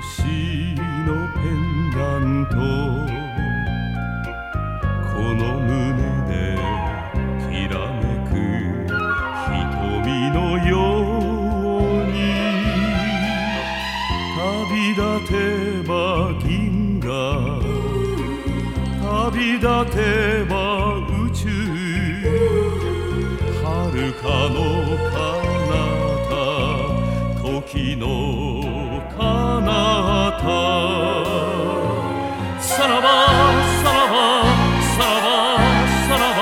星のペンダント」「この胸できらめく瞳のように」「旅立てば銀河」「旅立てば宇宙」「はるかのの彼方。さらばさらばさらばさらば。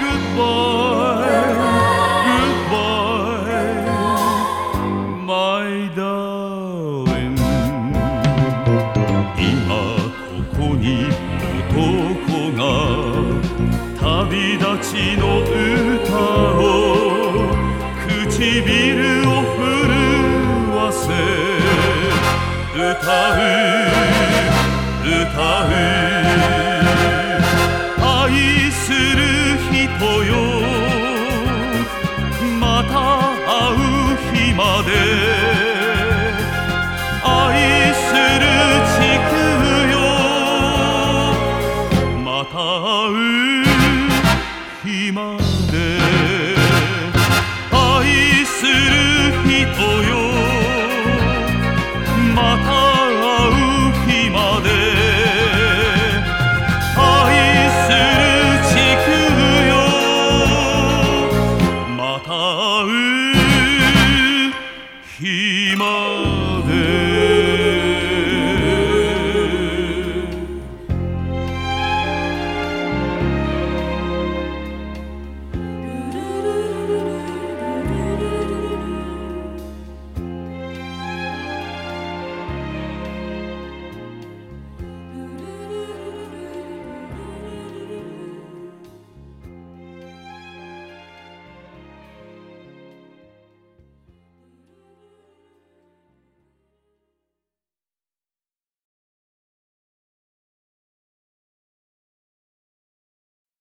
Goodbye Goodbye My darling. 今ここに男が旅立ちの歌を唇を歌う歌う愛する人よまた会う日まで愛する地区よまた会う日まで愛する人よ come.